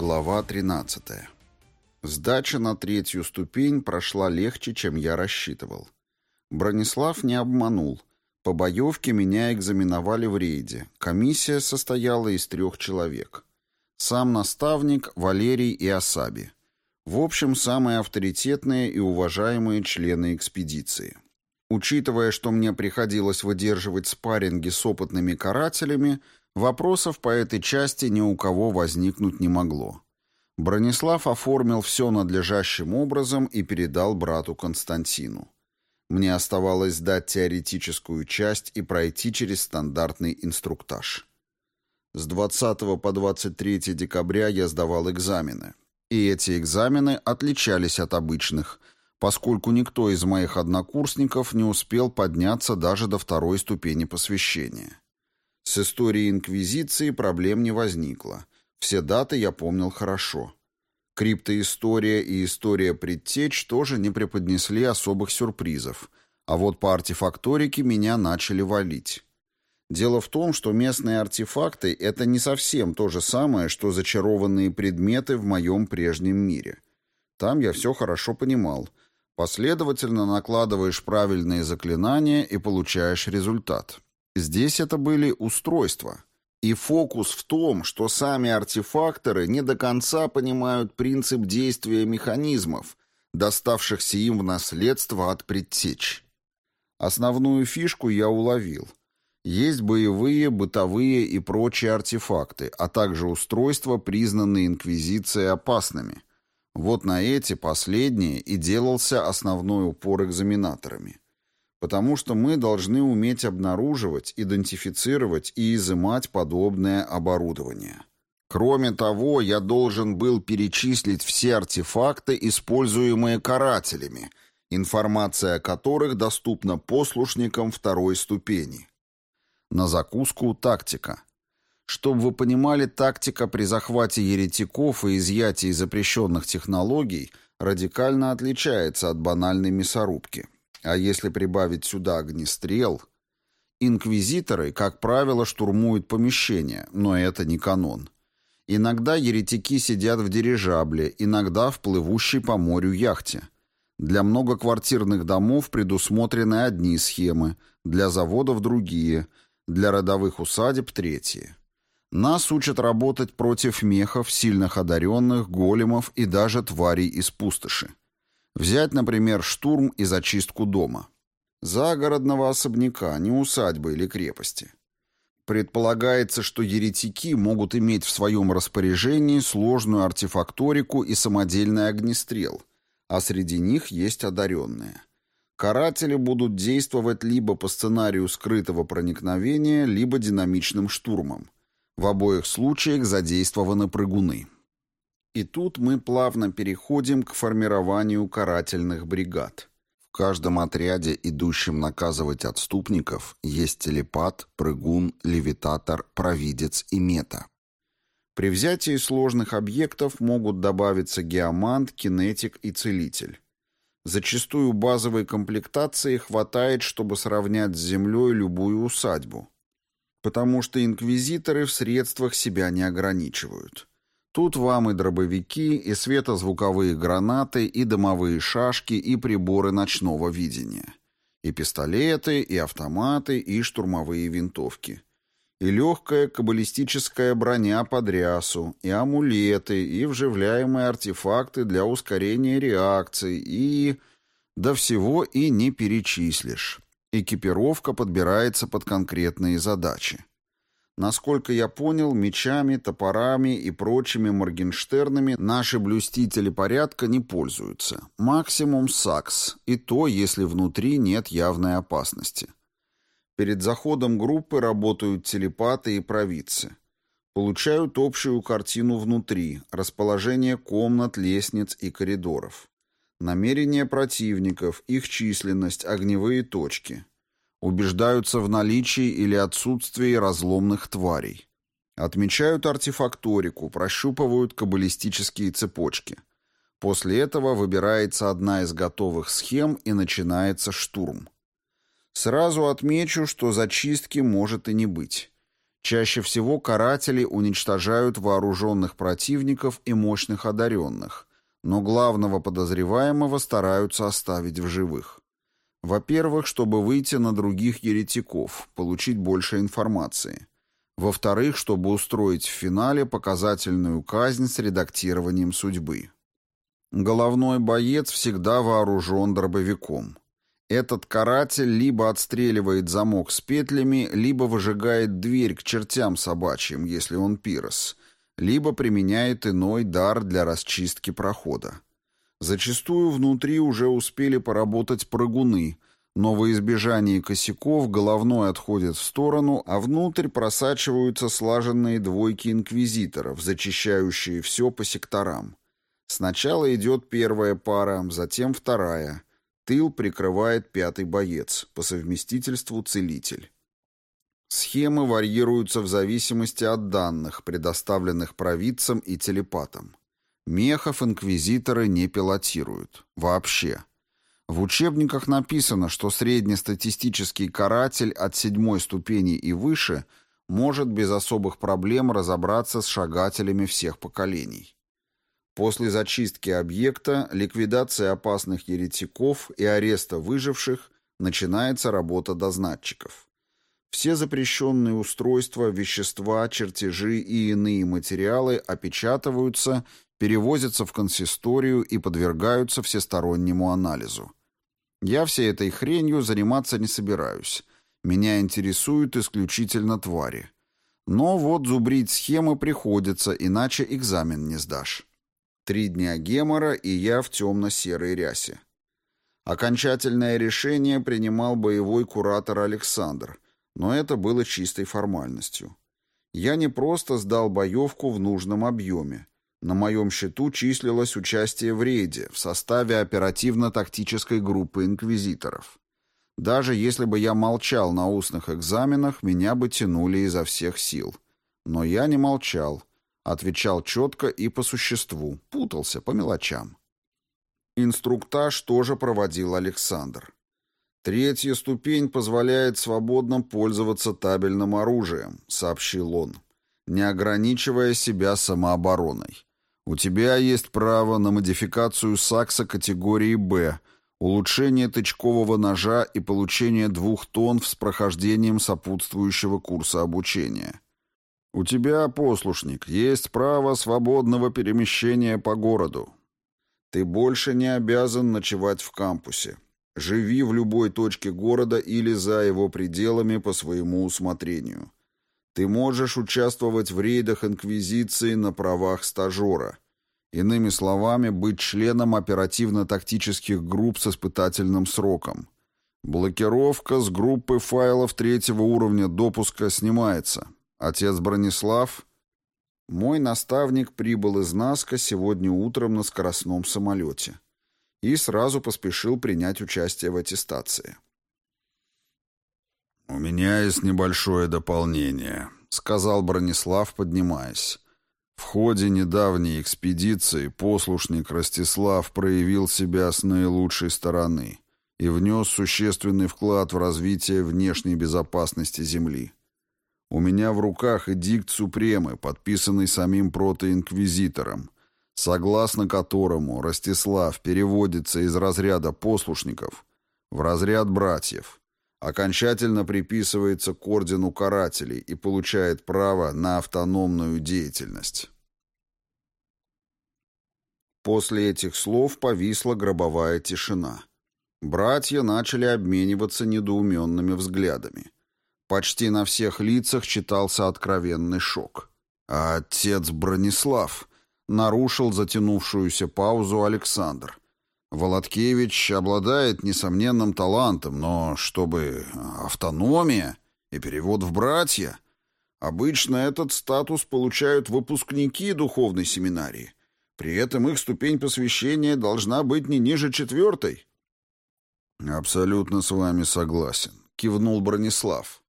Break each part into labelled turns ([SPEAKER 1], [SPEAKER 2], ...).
[SPEAKER 1] Глава 13. Сдача на третью ступень прошла легче, чем я рассчитывал. Бронислав не обманул. По боевке меня экзаменовали в рейде. Комиссия состояла из трех человек. Сам наставник, Валерий и Асаби. В общем, самые авторитетные и уважаемые члены экспедиции. Учитывая, что мне приходилось выдерживать спарринги с опытными карателями, вопросов по этой части ни у кого возникнуть не могло. Бронислав оформил все надлежащим образом и передал брату Константину. Мне оставалось сдать теоретическую часть и пройти через стандартный инструктаж. С 20 по 23 декабря я сдавал экзамены. И эти экзамены отличались от обычных, поскольку никто из моих однокурсников не успел подняться даже до второй ступени посвящения. С историей Инквизиции проблем не возникло. Все даты я помнил хорошо. Криптоистория и история предтеч тоже не преподнесли особых сюрпризов, а вот по артефакторике меня начали валить. Дело в том, что местные артефакты — это не совсем то же самое, что зачарованные предметы в моем прежнем мире. Там я все хорошо понимал — Последовательно накладываешь правильные заклинания и получаешь результат. Здесь это были устройства. И фокус в том, что сами артефакторы не до конца понимают принцип действия механизмов, доставшихся им в наследство от предтеч. Основную фишку я уловил. Есть боевые, бытовые и прочие артефакты, а также устройства, признанные Инквизицией опасными – вот на эти последние и делался основной упор экзаменаторами. Потому что мы должны уметь обнаруживать, идентифицировать и изымать подобное оборудование. Кроме того, я должен был перечислить все артефакты, используемые карателями, информация о которых доступна послушникам второй ступени. На закуску тактика. Чтобы вы понимали, тактика при захвате еретиков и изъятии запрещенных технологий радикально отличается от банальной мясорубки. А если прибавить сюда огнестрел... Инквизиторы, как правило, штурмуют помещения, но это не канон. Иногда еретики сидят в дирижабле, иногда в плывущей по морю яхте. Для многоквартирных домов предусмотрены одни схемы, для заводов другие, для родовых усадеб третьи. Нас учат работать против мехов, сильных одаренных, големов и даже тварей из пустоши. Взять, например, штурм и зачистку дома. Загородного особняка, не усадьбы или крепости. Предполагается, что еретики могут иметь в своем распоряжении сложную артефакторику и самодельный огнестрел, а среди них есть одаренные. Каратели будут действовать либо по сценарию скрытого проникновения, либо динамичным штурмом. В обоих случаях задействованы прыгуны. И тут мы плавно переходим к формированию карательных бригад. В каждом отряде, идущем наказывать отступников, есть телепат, прыгун, левитатор, провидец и мета. При взятии сложных объектов могут добавиться геомант, кинетик и целитель. Зачастую базовой комплектации хватает, чтобы сравнять с землей любую усадьбу потому что инквизиторы в средствах себя не ограничивают. Тут вам и дробовики, и светозвуковые гранаты, и дымовые шашки, и приборы ночного видения. И пистолеты, и автоматы, и штурмовые винтовки. И легкая каббалистическая броня под рясу, и амулеты, и вживляемые артефакты для ускорения реакций, и... До всего и не перечислишь. Экипировка подбирается под конкретные задачи. Насколько я понял, мечами, топорами и прочими моргенштернами наши блюстители порядка не пользуются. Максимум сакс, и то, если внутри нет явной опасности. Перед заходом группы работают телепаты и провидцы. Получают общую картину внутри, расположение комнат, лестниц и коридоров. Намерения противников, их численность, огневые точки. Убеждаются в наличии или отсутствии разломных тварей. Отмечают артефакторику, прощупывают каббалистические цепочки. После этого выбирается одна из готовых схем и начинается штурм. Сразу отмечу, что зачистки может и не быть. Чаще всего каратели уничтожают вооруженных противников и мощных одаренных, но главного подозреваемого стараются оставить в живых. Во-первых, чтобы выйти на других еретиков, получить больше информации. Во-вторых, чтобы устроить в финале показательную казнь с редактированием судьбы. Головной боец всегда вооружен дробовиком. Этот каратель либо отстреливает замок с петлями, либо выжигает дверь к чертям собачьим, если он пирос, либо применяет иной дар для расчистки прохода. Зачастую внутри уже успели поработать прыгуны, но во избежание косяков головной отходит в сторону, а внутрь просачиваются слаженные двойки инквизиторов, зачищающие все по секторам. Сначала идет первая пара, затем вторая – Тыл прикрывает пятый боец, по совместительству целитель. Схемы варьируются в зависимости от данных, предоставленных провидцам и телепатам. Мехов инквизиторы не пилотируют. Вообще. В учебниках написано, что среднестатистический каратель от седьмой ступени и выше может без особых проблем разобраться с шагателями всех поколений. После зачистки объекта, ликвидации опасных еретиков и ареста выживших начинается работа дознатчиков. Все запрещенные устройства, вещества, чертежи и иные материалы опечатываются, перевозятся в консисторию и подвергаются всестороннему анализу. Я всей этой хренью заниматься не собираюсь. Меня интересуют исключительно твари. Но вот зубрить схемы приходится, иначе экзамен не сдашь. Три дня гемора, и я в темно-серой рясе. Окончательное решение принимал боевой куратор Александр, но это было чистой формальностью. Я не просто сдал боевку в нужном объеме. На моем счету числилось участие в рейде в составе оперативно-тактической группы инквизиторов. Даже если бы я молчал на устных экзаменах, меня бы тянули изо всех сил. Но я не молчал Отвечал четко и по существу, путался по мелочам. Инструктаж тоже проводил Александр. «Третья ступень позволяет свободно пользоваться табельным оружием», — сообщил он, не ограничивая себя самообороной. «У тебя есть право на модификацию сакса категории «Б», улучшение тычкового ножа и получение двух тонн с прохождением сопутствующего курса обучения. У тебя, послушник, есть право свободного перемещения по городу. Ты больше не обязан ночевать в кампусе. Живи в любой точке города или за его пределами по своему усмотрению. Ты можешь участвовать в рейдах Инквизиции на правах стажера. Иными словами, быть членом оперативно-тактических групп с испытательным сроком. Блокировка с группы файлов третьего уровня допуска снимается. Отец Бронислав, мой наставник прибыл из Наска сегодня утром на скоростном самолете и сразу поспешил принять участие в аттестации.
[SPEAKER 2] «У меня есть небольшое дополнение», — сказал Бронислав, поднимаясь. В ходе недавней экспедиции послушник Ростислав проявил себя с наилучшей стороны и внес существенный вклад в развитие внешней безопасности Земли. У меня в руках эдикт Супремы, подписанный самим протоинквизитором, согласно которому Ростислав переводится из разряда послушников в разряд братьев, окончательно приписывается к ордену карателей и получает право на автономную деятельность.
[SPEAKER 1] После этих слов повисла гробовая тишина. Братья начали обмениваться недоуменными взглядами. Почти на всех лицах читался откровенный шок. А отец Бронислав нарушил затянувшуюся паузу Александр. Володкевич обладает несомненным талантом, но чтобы автономия и перевод в братья... Обычно этот статус получают выпускники духовной семинарии. При этом их ступень посвящения должна быть не ниже четвертой.
[SPEAKER 2] «Абсолютно с вами согласен», — кивнул Бронислав.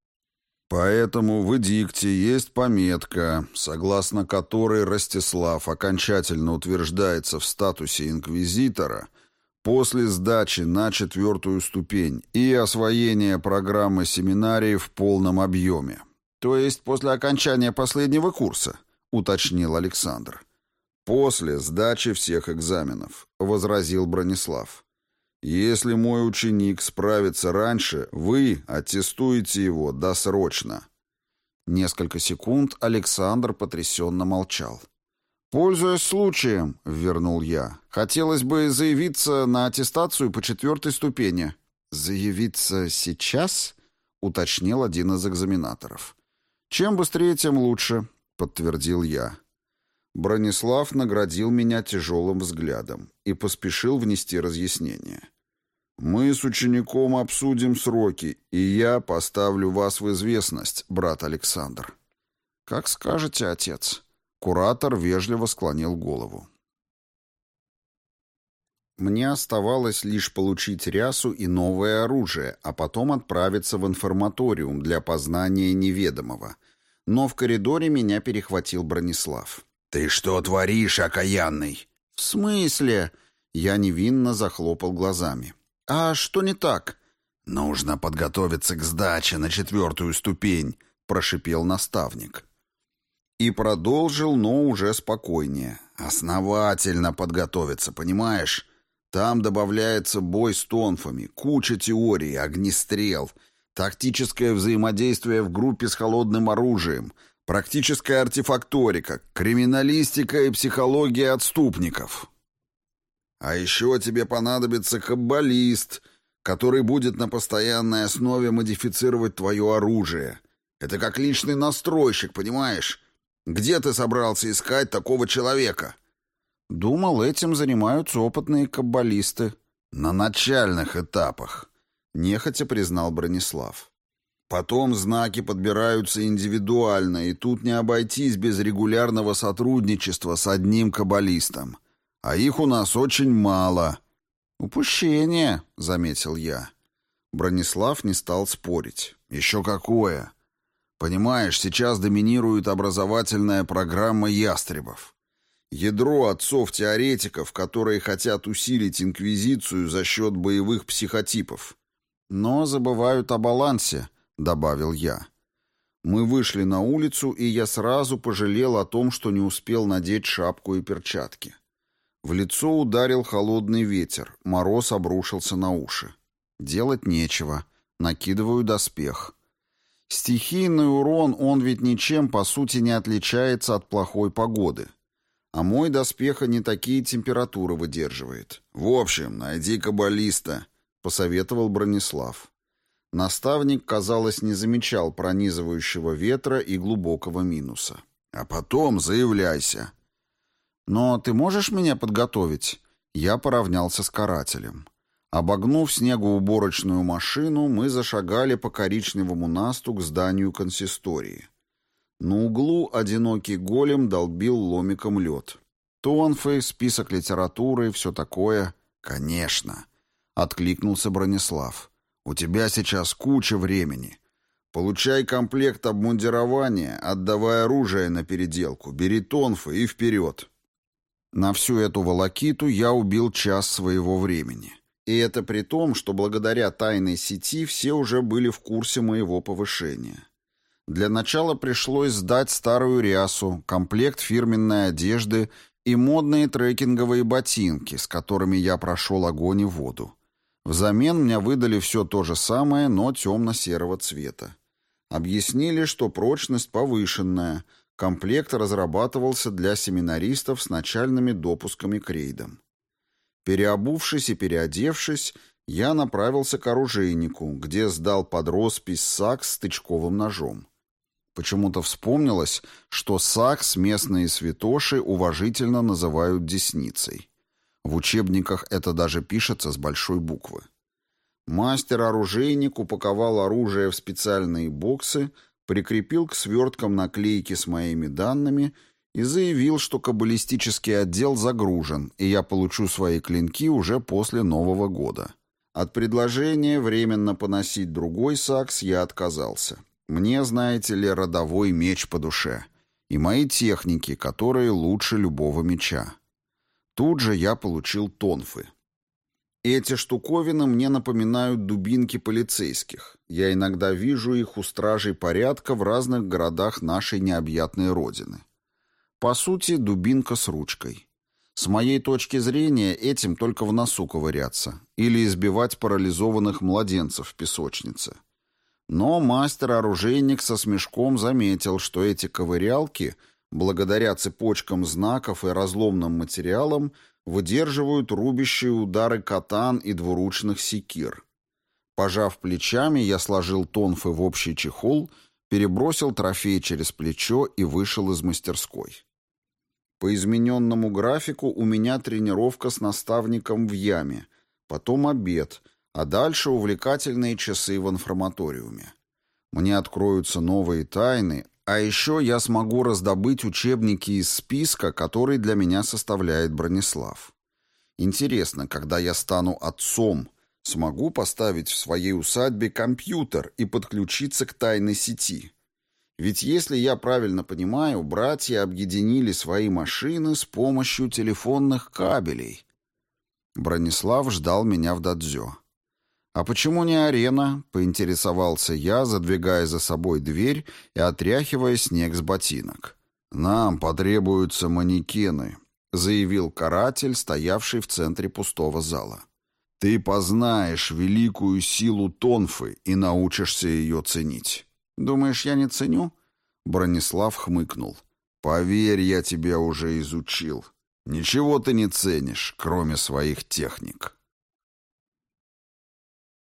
[SPEAKER 2] Поэтому в эдикте есть пометка, согласно которой Ростислав окончательно утверждается в статусе инквизитора после сдачи на четвертую ступень и освоения программы семинарии в полном объеме.
[SPEAKER 1] То есть после окончания последнего курса, уточнил Александр.
[SPEAKER 2] После сдачи всех экзаменов, возразил Бронислав. Если мой ученик справится раньше, вы аттестуете его досрочно.
[SPEAKER 1] Несколько секунд Александр потрясенно молчал. «Пользуясь случаем», — вернул я, — «хотелось бы заявиться на аттестацию по четвертой ступени». «Заявиться сейчас?» — уточнил один из экзаменаторов. «Чем быстрее, тем лучше», — подтвердил я. Бронислав наградил меня тяжелым взглядом и поспешил внести разъяснение.
[SPEAKER 2] «Мы с учеником обсудим сроки, и я поставлю вас в известность, брат Александр».
[SPEAKER 1] «Как скажете, отец». Куратор вежливо склонил голову. Мне оставалось лишь получить рясу и новое оружие, а потом отправиться в информаториум для познания неведомого. Но в коридоре меня перехватил Бронислав.
[SPEAKER 3] «Ты что творишь, окаянный?»
[SPEAKER 1] «В смысле?» Я невинно захлопал глазами. «А что не так?»
[SPEAKER 3] «Нужно подготовиться к сдаче на четвертую ступень», — прошипел наставник.
[SPEAKER 1] И продолжил, но уже спокойнее.
[SPEAKER 3] «Основательно подготовиться, понимаешь? Там добавляется бой с тонфами, куча теорий, огнестрел, тактическое взаимодействие в группе с холодным оружием, практическая артефакторика, криминалистика и психология отступников. А еще тебе понадобится каббалист, который будет на постоянной основе модифицировать твое оружие. Это как личный настройщик, понимаешь? Где ты собрался искать такого человека?»
[SPEAKER 1] «Думал, этим занимаются опытные каббалисты».
[SPEAKER 3] «На начальных этапах», — нехотя признал Бронислав. «Потом знаки подбираются индивидуально, и тут не обойтись без регулярного сотрудничества с одним каббалистом. А их у нас очень мало».
[SPEAKER 1] «Упущение», — заметил я. Бронислав не стал спорить.
[SPEAKER 3] «Еще какое!» Понимаешь, сейчас доминирует образовательная программа ястребов. Ядро отцов-теоретиков, которые хотят усилить инквизицию за счет боевых психотипов.
[SPEAKER 1] Но забывают о балансе, добавил я. Мы вышли на улицу, и я сразу пожалел о том, что не успел надеть шапку и перчатки. В лицо ударил холодный ветер, мороз обрушился на уши. Делать нечего. Накидываю доспех. Стихийный урон, он ведь ничем, по сути, не отличается от плохой погоды. А мой доспеха не такие температуры выдерживает.
[SPEAKER 3] В общем, найди каббалиста, — посоветовал Бронислав.
[SPEAKER 1] Наставник, казалось, не замечал пронизывающего ветра и глубокого минуса.
[SPEAKER 3] А потом заявляйся.
[SPEAKER 1] Но ты можешь меня подготовить? Я поравнялся с карателем. Обогнув снегоуборочную машину, мы зашагали по коричневому насту к зданию консистории. На углу одинокий голем долбил ломиком лед. Тонфы, список литературы, все такое.
[SPEAKER 3] «Конечно», — откликнулся Бронислав. «У тебя сейчас куча времени. Получай комплект обмундирования, отдавай оружие на переделку, бери тонфы и вперед».
[SPEAKER 1] На всю эту волокиту я убил час своего времени. И это при том, что благодаря тайной сети все уже были в курсе моего повышения. Для начала пришлось сдать старую рясу, комплект фирменной одежды и модные трекинговые ботинки, с которыми я прошел огонь и воду. Взамен мне выдали все то же самое, но темно-серого цвета. Объяснили, что прочность повышенная, комплект разрабатывался для семинаристов с начальными допусками к рейдам. Переобувшись и переодевшись, я направился к оружейнику, где сдал под роспись сакс с тычковым ножом. Почему-то вспомнилось, что сакс местные святоши уважительно называют десницей. В учебниках это даже пишется с большой буквы. Мастер-оружейник упаковал оружие в специальные боксы, прикрепил к сверткам наклейки с моими данными — и заявил, что каббалистический отдел загружен, и я получу свои клинки уже после Нового года. От предложения временно поносить другой сакс я отказался. Мне, знаете ли, родовой меч по душе. И мои техники, которые лучше любого меча. Тут же я получил тонфы. Эти штуковины мне напоминают дубинки полицейских. Я иногда вижу их у стражей порядка в разных городах нашей необъятной родины. По сути, дубинка с ручкой. С моей точки зрения, этим только в носу ковыряться или избивать парализованных младенцев в песочнице. Но мастер-оружейник со смешком заметил, что эти ковырялки, благодаря цепочкам знаков и разломным материалам, выдерживают рубящие удары катан и двуручных секир. Пожав плечами, я сложил тонфы в общий чехол, перебросил трофей через плечо и вышел из мастерской. По измененному графику у меня тренировка с наставником в яме, потом обед, а дальше увлекательные часы в информаториуме. Мне откроются новые тайны, а еще я смогу раздобыть учебники из списка, который для меня составляет Бронислав. Интересно, когда я стану отцом, смогу поставить в своей усадьбе компьютер и подключиться к тайной сети. Ведь если я правильно понимаю, братья объединили свои машины с помощью телефонных кабелей. Бронислав ждал меня в дадзё. «А почему не арена?» — поинтересовался я, задвигая за собой дверь и отряхивая снег с ботинок. «Нам потребуются манекены», — заявил каратель, стоявший в центре пустого зала. «Ты познаешь великую силу Тонфы и научишься ее ценить». «Думаешь, я не ценю?» Бронислав хмыкнул. «Поверь, я тебя уже изучил. Ничего ты не ценишь, кроме своих техник».